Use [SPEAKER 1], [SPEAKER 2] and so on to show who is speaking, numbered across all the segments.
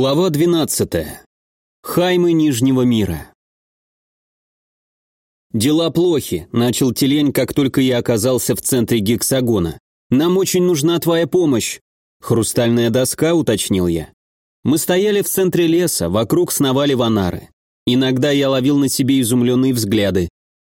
[SPEAKER 1] Глава 12. Хаймы Нижнего мира. «Дела плохи», — начал Телень, как только я оказался в центре гексагона. «Нам очень нужна твоя помощь». «Хрустальная доска», — уточнил я. Мы стояли в центре леса, вокруг сновали ванары. Иногда я ловил на себе изумленные взгляды.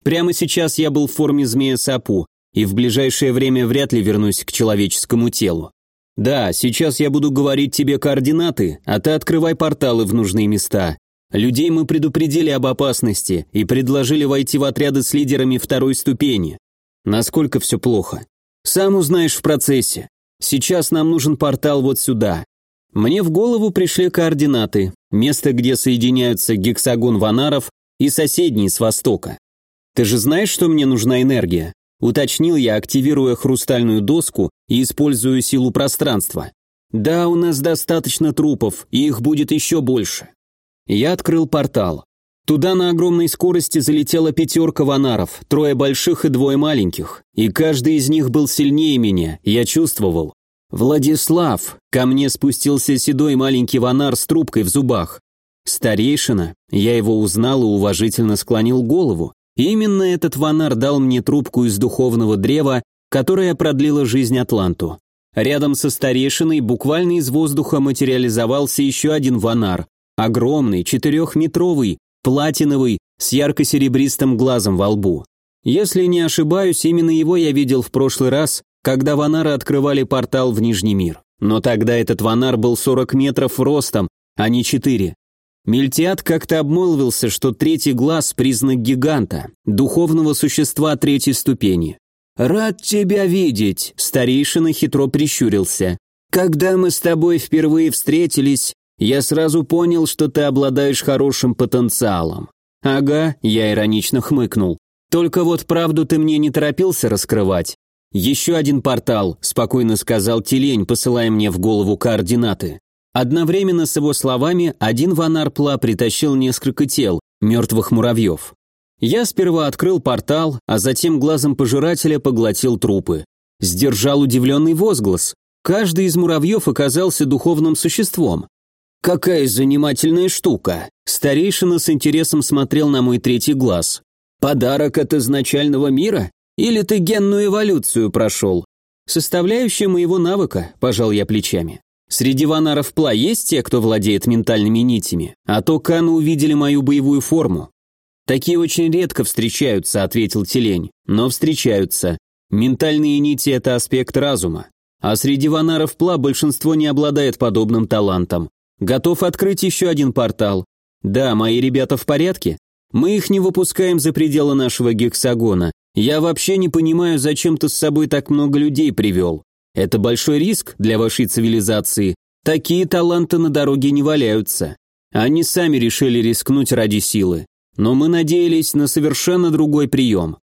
[SPEAKER 1] Прямо сейчас я был в форме змея-сапу, и в ближайшее время вряд ли вернусь к человеческому телу. Да, сейчас я буду говорить тебе координаты, а ты открывай порталы в нужные места. Людей мы предупредили об опасности и предложили войти в отряды с лидерами второй ступени. Насколько все плохо? Сам узнаешь в процессе. Сейчас нам нужен портал вот сюда. Мне в голову пришли координаты, место, где соединяются гексагон ванаров и соседний с востока. Ты же знаешь, что мне нужна энергия? Уточнил я, активируя хрустальную доску и используя силу пространства. Да, у нас достаточно трупов, и их будет еще больше. Я открыл портал. Туда на огромной скорости залетела пятерка ванаров, трое больших и двое маленьких, и каждый из них был сильнее меня, я чувствовал. «Владислав!» Ко мне спустился седой маленький ванар с трубкой в зубах. «Старейшина!» Я его узнал и уважительно склонил голову. Именно этот ванар дал мне трубку из духовного древа, которая продлила жизнь Атланту. Рядом со старейшиной буквально из воздуха материализовался еще один ванар, огромный, четырехметровый, платиновый, с ярко-серебристым глазом во лбу. Если не ошибаюсь, именно его я видел в прошлый раз, когда ванары открывали портал в Нижний мир. Но тогда этот ванар был 40 метров ростом, а не 4. Мельтиад как-то обмолвился, что третий глаз – признак гиганта, духовного существа третьей ступени. «Рад тебя видеть», – старейшина хитро прищурился. «Когда мы с тобой впервые встретились, я сразу понял, что ты обладаешь хорошим потенциалом». «Ага», – я иронично хмыкнул. «Только вот правду ты мне не торопился раскрывать. «Еще один портал», – спокойно сказал Телень, посылая мне в голову координаты. Одновременно с его словами один ванар Пла притащил несколько тел, мертвых муравьев. Я сперва открыл портал, а затем глазом пожирателя поглотил трупы. Сдержал удивленный возглас. Каждый из муравьев оказался духовным существом. «Какая занимательная штука!» Старейшина с интересом смотрел на мой третий глаз. «Подарок от изначального мира? Или ты генную эволюцию прошел?» «Составляющая моего навыка», – пожал я плечами. Среди ванаров Пла есть те, кто владеет ментальными нитями, а то Каны увидели мою боевую форму. Такие очень редко встречаются, ответил Телень, но встречаются. Ментальные нити – это аспект разума. А среди ванаров Пла большинство не обладает подобным талантом. Готов открыть еще один портал. Да, мои ребята в порядке. Мы их не выпускаем за пределы нашего гексагона. Я вообще не понимаю, зачем ты с собой так много людей привел. Это большой риск для вашей цивилизации. Такие таланты на дороге не валяются. Они сами решили рискнуть ради силы. Но мы надеялись на совершенно другой прием.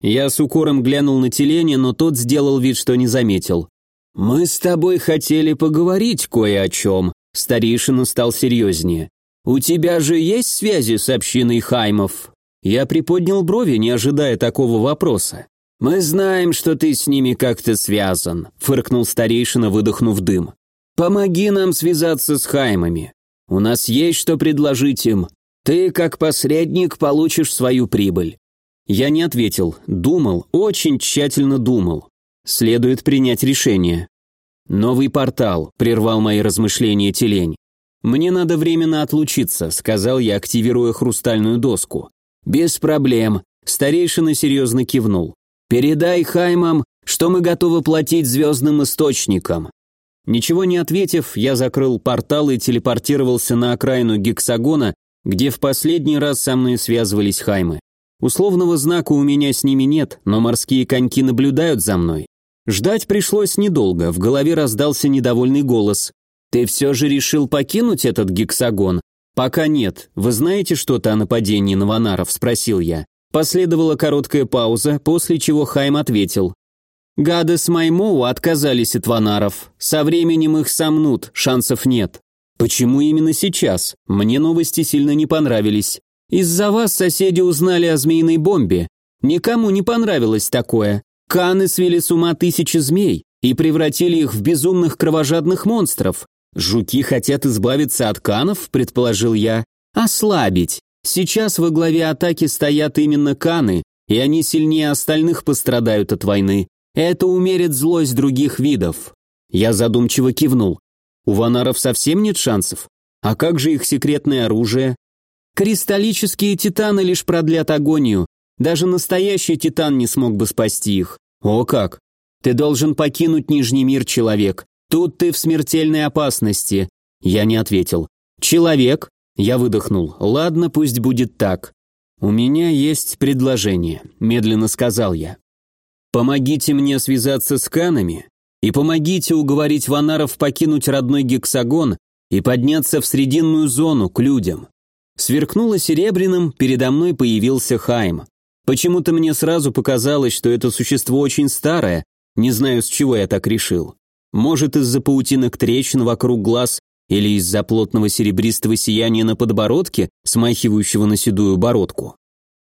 [SPEAKER 1] Я с укором глянул на Теленя, но тот сделал вид, что не заметил. «Мы с тобой хотели поговорить кое о чем», — старейшина стал серьезнее. «У тебя же есть связи с общиной Хаймов?» Я приподнял брови, не ожидая такого вопроса. «Мы знаем, что ты с ними как-то связан», — фыркнул старейшина, выдохнув дым. «Помоги нам связаться с Хаймами. У нас есть что предложить им. Ты, как посредник, получишь свою прибыль». Я не ответил, думал, очень тщательно думал. Следует принять решение. «Новый портал», — прервал мои размышления Телень. «Мне надо временно отлучиться», — сказал я, активируя хрустальную доску. «Без проблем», — старейшина серьезно кивнул. Передай Хаймам, что мы готовы платить звездным источникам». Ничего не ответив, я закрыл портал и телепортировался на окраину гексагона, где в последний раз со мной связывались Хаймы. Условного знака у меня с ними нет, но морские коньки наблюдают за мной. Ждать пришлось недолго, в голове раздался недовольный голос. «Ты все же решил покинуть этот гексагон?» «Пока нет. Вы знаете что-то о нападении на Ванаров?» – спросил я. Последовала короткая пауза, после чего Хайм ответил. «Гады с Маймоу отказались от ванаров. Со временем их сомнут, шансов нет. Почему именно сейчас? Мне новости сильно не понравились. Из-за вас соседи узнали о змеиной бомбе. Никому не понравилось такое. Каны свели с ума тысячи змей и превратили их в безумных кровожадных монстров. «Жуки хотят избавиться от канов?» – предположил я. «Ослабить. Сейчас во главе атаки стоят именно каны, и они сильнее остальных пострадают от войны. Это умерит злость других видов». Я задумчиво кивнул. «У ванаров совсем нет шансов? А как же их секретное оружие?» «Кристаллические титаны лишь продлят агонию. Даже настоящий титан не смог бы спасти их». «О как! Ты должен покинуть Нижний мир, человек. Тут ты в смертельной опасности. Я не ответил. Человек? Я выдохнул. Ладно, пусть будет так. У меня есть предложение, медленно сказал я. Помогите мне связаться с канами и помогите уговорить ванаров покинуть родной гексагон и подняться в срединную зону к людям. Сверкнуло серебряным, передо мной появился Хайм. Почему-то мне сразу показалось, что это существо очень старое, не знаю, с чего я так решил. Может, из-за паутинок трещин вокруг глаз или из-за плотного серебристого сияния на подбородке, смахивающего на седую бородку.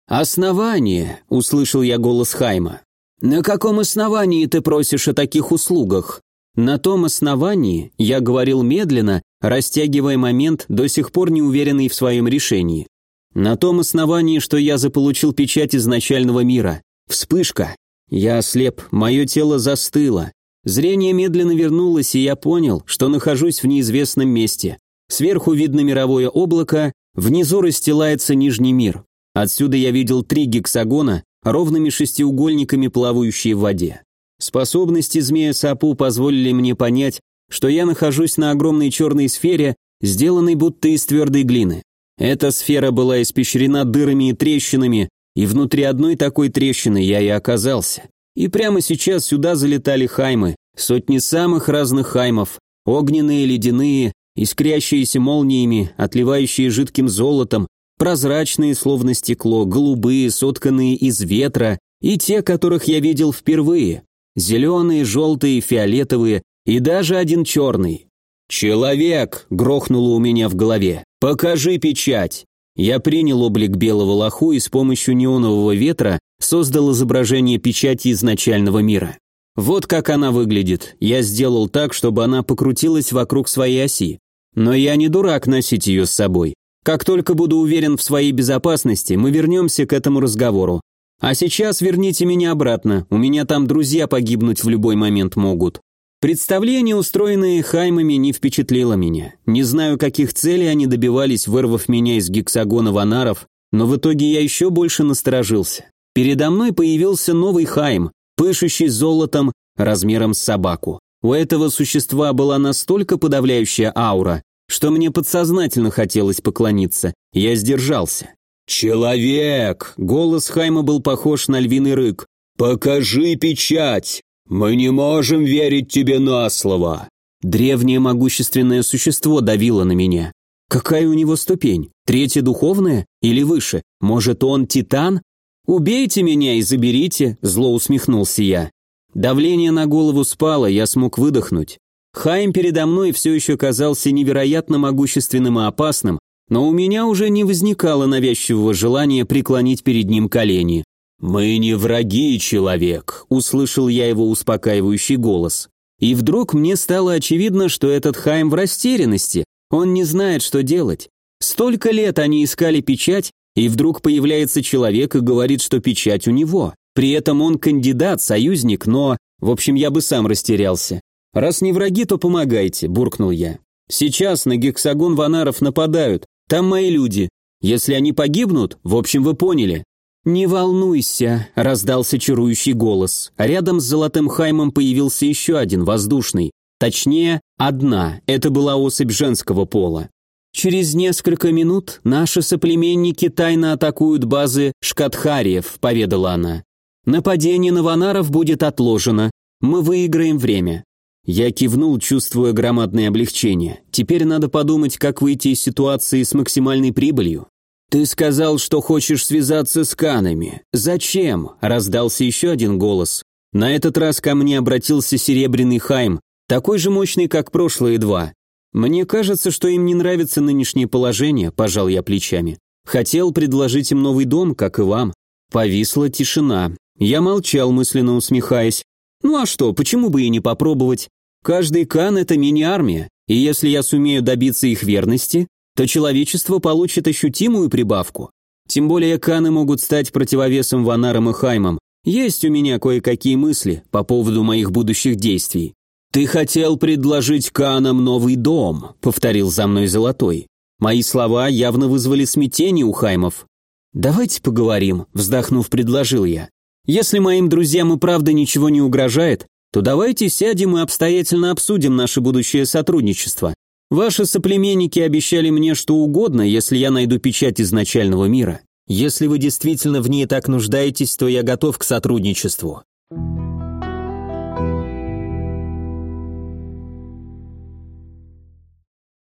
[SPEAKER 1] «Основание», — услышал я голос Хайма. «На каком основании ты просишь о таких услугах?» «На том основании», — я говорил медленно, растягивая момент, до сих пор не уверенный в своем решении. «На том основании, что я заполучил печать изначального мира. Вспышка. Я ослеп, мое тело застыло. Зрение медленно вернулось, и я понял, что нахожусь в неизвестном месте. Сверху видно мировое облако, внизу расстилается Нижний мир. Отсюда я видел три гексагона, ровными шестиугольниками, плавающие в воде. Способности змея Сапу позволили мне понять, что я нахожусь на огромной черной сфере, сделанной будто из твердой глины. Эта сфера была испещрена дырами и трещинами, и внутри одной такой трещины я и оказался. И прямо сейчас сюда залетали хаймы, сотни самых разных хаймов, огненные, ледяные, искрящиеся молниями, отливающие жидким золотом, прозрачные, словно стекло, голубые, сотканные из ветра, и те, которых я видел впервые, зеленые, желтые, фиолетовые и даже один черный. «Человек!» — грохнуло у меня в голове. «Покажи печать!» Я принял облик белого лоху и с помощью неонового ветра создал изображение печати изначального мира. Вот как она выглядит. Я сделал так, чтобы она покрутилась вокруг своей оси. Но я не дурак носить ее с собой. Как только буду уверен в своей безопасности, мы вернемся к этому разговору. А сейчас верните меня обратно, у меня там друзья погибнуть в любой момент могут. Представление, устроенное Хаймами, не впечатлило меня. Не знаю, каких целей они добивались, вырвав меня из гексагона ванаров, но в итоге я еще больше насторожился. Передо мной появился новый Хайм, пышущий золотом размером с собаку. У этого существа была настолько подавляющая аура, что мне подсознательно хотелось поклониться. Я сдержался. «Человек!» — голос Хайма был похож на львиный рык. «Покажи печать!» «Мы не можем верить тебе на слово!» Древнее могущественное существо давило на меня. Какая у него ступень? Третья духовная? Или выше? Может, он титан? «Убейте меня и заберите», — зло усмехнулся я. Давление на голову спало, я смог выдохнуть. Хайм передо мной все еще казался невероятно могущественным и опасным, но у меня уже не возникало навязчивого желания преклонить перед ним колени. «Мы не враги, человек», — услышал я его успокаивающий голос. И вдруг мне стало очевидно, что этот Хайм в растерянности, он не знает, что делать. Столько лет они искали печать, и вдруг появляется человек и говорит, что печать у него. При этом он кандидат, союзник, но... В общем, я бы сам растерялся. «Раз не враги, то помогайте», — буркнул я. «Сейчас на гексагон ванаров нападают, там мои люди. Если они погибнут, в общем, вы поняли. «Не волнуйся», — раздался чарующий голос. Рядом с Золотым Хаймом появился еще один, воздушный. Точнее, одна, это была особь женского пола. «Через несколько минут наши соплеменники тайно атакуют базы Шкатхариев», — поведала она. «Нападение на Ванаров будет отложено. Мы выиграем время». Я кивнул, чувствуя громадное облегчение. Теперь надо подумать, как выйти из ситуации с максимальной прибылью. «Ты сказал, что хочешь связаться с Канами. Зачем?» – раздался еще один голос. На этот раз ко мне обратился Серебряный Хайм, такой же мощный, как прошлые два. «Мне кажется, что им не нравится нынешнее положение», – пожал я плечами. «Хотел предложить им новый дом, как и вам». Повисла тишина. Я молчал, мысленно усмехаясь. «Ну а что, почему бы и не попробовать? Каждый Кан – это мини-армия. И если я сумею добиться их верности, то человечество получит ощутимую прибавку. Тем более Каны могут стать противовесом Ванарам и Хаймам. Есть у меня кое-какие мысли по поводу моих будущих действий. «Ты хотел предложить Канам новый дом», — повторил за мной Золотой. Мои слова явно вызвали смятение у Хаймов. «Давайте поговорим», — вздохнув, предложил я. «Если моим друзьям и правда ничего не угрожает, то давайте сядем и обстоятельно обсудим наше будущее сотрудничество. Ваши соплеменники обещали мне что угодно, если я найду печать изначального мира. Если вы действительно в ней так нуждаетесь, то я готов к сотрудничеству».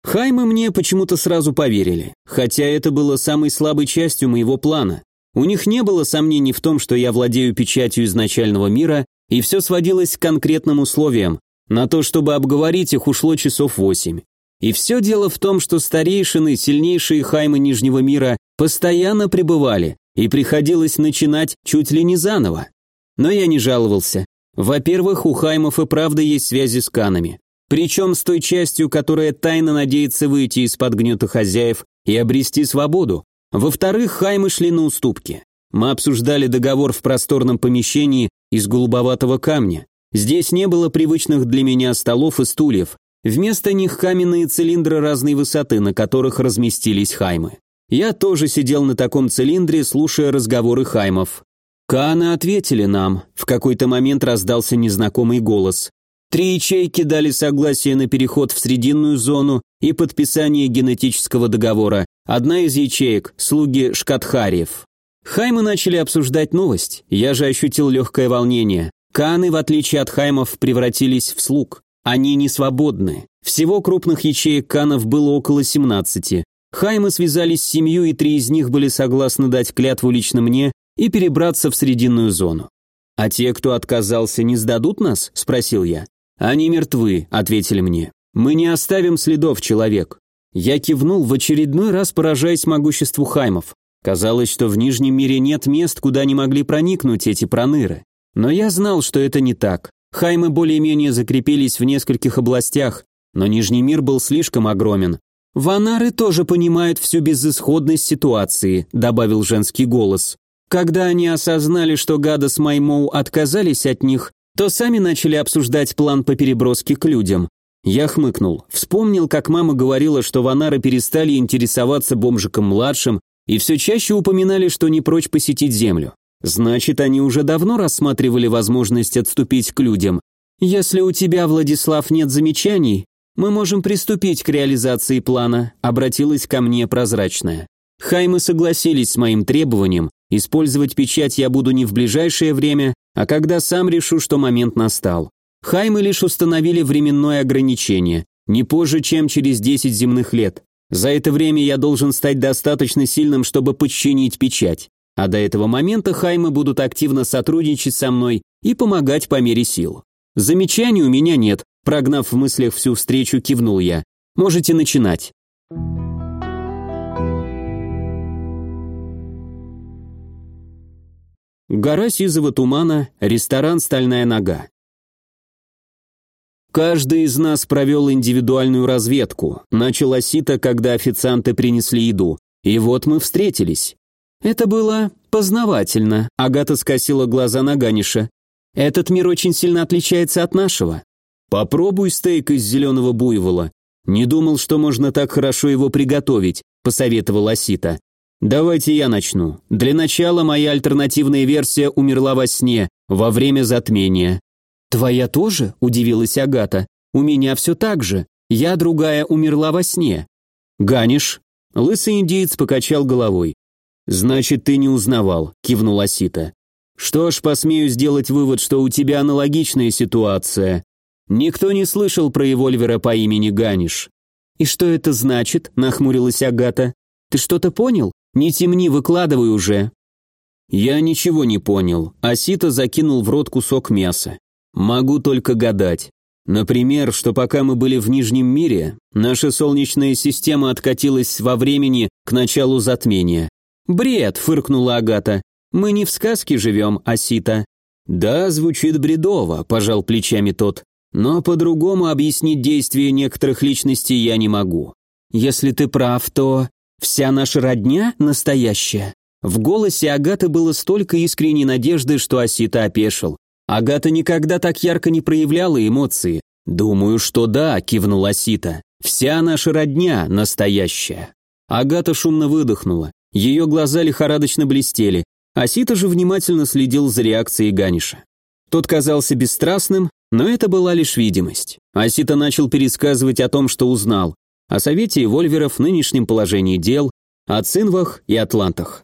[SPEAKER 1] Хаймы мне почему-то сразу поверили, хотя это было самой слабой частью моего плана. У них не было сомнений в том, что я владею печатью изначального мира и все сводилось к конкретным условиям. На то, чтобы обговорить их, ушло часов восемь. И все дело в том, что старейшины, сильнейшие хаймы Нижнего мира, постоянно пребывали, и приходилось начинать чуть ли не заново. Но я не жаловался. Во-первых, у хаймов и правда есть связи с канами. Причем с той частью, которая тайно надеется выйти из-под гнета хозяев и обрести свободу. Во-вторых, хаймы шли на уступки. Мы обсуждали договор в просторном помещении из голубоватого камня. Здесь не было привычных для меня столов и стульев. Вместо них каменные цилиндры разной высоты, на которых разместились хаймы. Я тоже сидел на таком цилиндре, слушая разговоры хаймов. Кааны ответили нам. В какой-то момент раздался незнакомый голос. Три ячейки дали согласие на переход в срединную зону и подписание генетического договора. Одна из ячеек – слуги Шкатхариев. Хаймы начали обсуждать новость, я же ощутил легкое волнение. Каны, в отличие от хаймов, превратились в слуг. Они не свободны. Всего крупных ячеек канов было около 17. Хаймы связались с семью, и три из них были согласны дать клятву лично мне и перебраться в срединную зону. «А те, кто отказался, не сдадут нас?» – спросил я. «Они мертвы», – ответили мне. «Мы не оставим следов, человек». Я кивнул, в очередной раз поражаясь могуществу хаймов. Казалось, что в Нижнем мире нет мест, куда не могли проникнуть эти проныры. Но я знал, что это не так. Хаймы более-менее закрепились в нескольких областях, но Нижний мир был слишком огромен. «Ванары тоже понимают всю безысходность ситуации», – добавил женский голос. Когда они осознали, что Гада с Маймоу отказались от них, то сами начали обсуждать план по переброске к людям. Я хмыкнул, вспомнил, как мама говорила, что ванары перестали интересоваться бомжиком-младшим и все чаще упоминали, что не прочь посетить Землю. Значит, они уже давно рассматривали возможность отступить к людям. Если у тебя, Владислав, нет замечаний, мы можем приступить к реализации плана, обратилась ко мне прозрачная. Хаймы согласились с моим требованием, использовать печать я буду не в ближайшее время, а когда сам решу, что момент настал. Хаймы лишь установили временное ограничение, не позже, чем через 10 земных лет. За это время я должен стать достаточно сильным, чтобы подчинить печать. А до этого момента Хаймы будут активно сотрудничать со мной и помогать по мере сил. Замечаний у меня нет, прогнав в мыслях всю встречу, кивнул я. Можете начинать. Гора сизого тумана, ресторан «Стальная нога». «Каждый из нас провел индивидуальную разведку», – начала Сита, когда официанты принесли еду. «И вот мы встретились». «Это было познавательно», – Агата скосила глаза на Ганиша. «Этот мир очень сильно отличается от нашего». «Попробуй стейк из зеленого буйвола». «Не думал, что можно так хорошо его приготовить», – посоветовала Сита. Давайте я начну. Для начала моя альтернативная версия умерла во сне, во время затмения. Твоя тоже? Удивилась Агата. У меня все так же. Я другая умерла во сне. Ганиш? Лысый индиец покачал головой. Значит, ты не узнавал, кивнула Сита. Что ж, посмею сделать вывод, что у тебя аналогичная ситуация. Никто не слышал про эвольвера по имени Ганиш. И что это значит? нахмурилась Агата. Ты что-то понял? Не темни, выкладывай уже». Я ничего не понял. Асита закинул в рот кусок мяса. Могу только гадать. Например, что пока мы были в Нижнем мире, наша Солнечная система откатилась во времени к началу затмения. «Бред!» – фыркнула Агата. «Мы не в сказке живем, Асита». «Да, звучит бредово», – пожал плечами тот. Но по-другому объяснить действия некоторых личностей я не могу. Если ты прав, то вся наша родня настоящая. В голосе Агаты было столько искренней надежды, что Асита опешил. Агата никогда так ярко не проявляла эмоции. «Думаю, что да», — кивнул Асита. «Вся наша родня настоящая». Агата шумно выдохнула. Ее глаза лихорадочно блестели. Асита же внимательно следил за реакцией Ганиша. Тот казался бесстрастным, но это была лишь видимость. Асита начал пересказывать о том, что узнал. О совете вольверов, нынешнем положении дел, о цинвах и атлантах.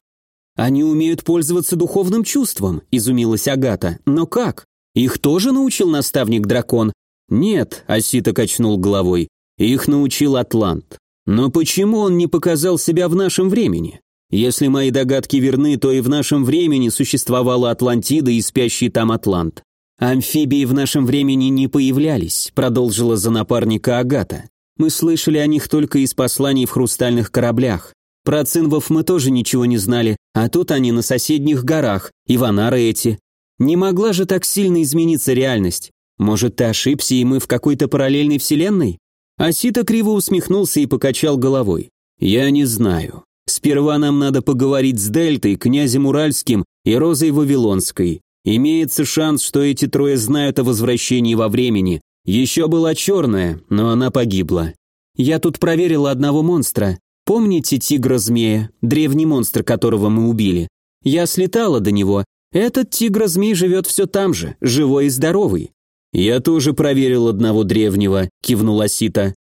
[SPEAKER 1] «Они умеют пользоваться духовным чувством», – изумилась Агата. «Но как? Их тоже научил наставник-дракон?» «Нет», – Асита качнул головой. «Их научил Атлант. Но почему он не показал себя в нашем времени? Если мои догадки верны, то и в нашем времени существовала Атлантида и спящий там Атлант. Амфибии в нашем времени не появлялись, продолжила за напарника Агата. Мы слышали о них только из посланий в хрустальных кораблях. Про цинвов мы тоже ничего не знали, а тут они на соседних горах, и ванары эти. Не могла же так сильно измениться реальность. Может, ты ошибся, и мы в какой-то параллельной вселенной? Асита криво усмехнулся и покачал головой. Я не знаю. Сперва нам надо поговорить с Дельтой, князем Уральским и Розой Вавилонской. Имеется шанс, что эти трое знают о возвращении во времени. Еще была черная, но она погибла. Я тут проверила одного монстра. Помните тигра-змея, древний монстр, которого мы убили? Я слетала до него. Этот тигр-змей живет все там же, живой и здоровый. Я тоже проверил одного древнего, кивнула Сита.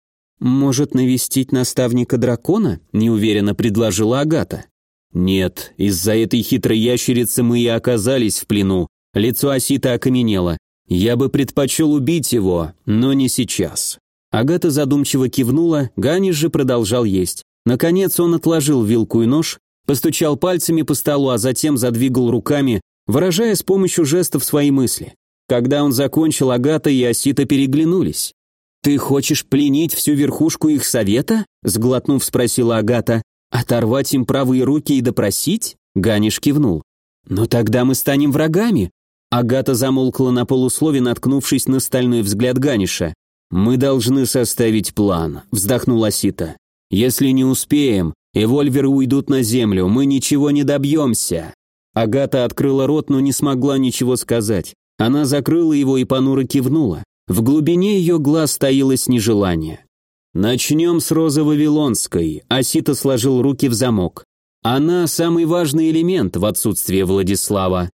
[SPEAKER 1] Может навестить наставника дракона? неуверенно предложила Агата. Нет, из-за этой хитрой ящерицы мы и оказались в плену. Лицо Асита окаменело. Я бы предпочел убить его, но не сейчас. Агата задумчиво кивнула, Ганиш же продолжал есть. Наконец он отложил вилку и нож, постучал пальцами по столу, а затем задвигал руками, выражая с помощью жестов свои мысли. Когда он закончил, Агата и Осита переглянулись. «Ты хочешь пленить всю верхушку их совета?» сглотнув, спросила Агата. «Оторвать им правые руки и допросить?» Ганиш кивнул. «Но тогда мы станем врагами». Агата замолкла на полуслове, наткнувшись на стальной взгляд Ганиша. «Мы должны составить план», — вздохнула Сита. Если не успеем, эвольверы уйдут на землю, мы ничего не добьемся». Агата открыла рот, но не смогла ничего сказать. Она закрыла его и понуро кивнула. В глубине ее глаз таилось нежелание. «Начнем с Розы Вавилонской», — Асита сложил руки в замок. «Она самый важный элемент в отсутствие Владислава.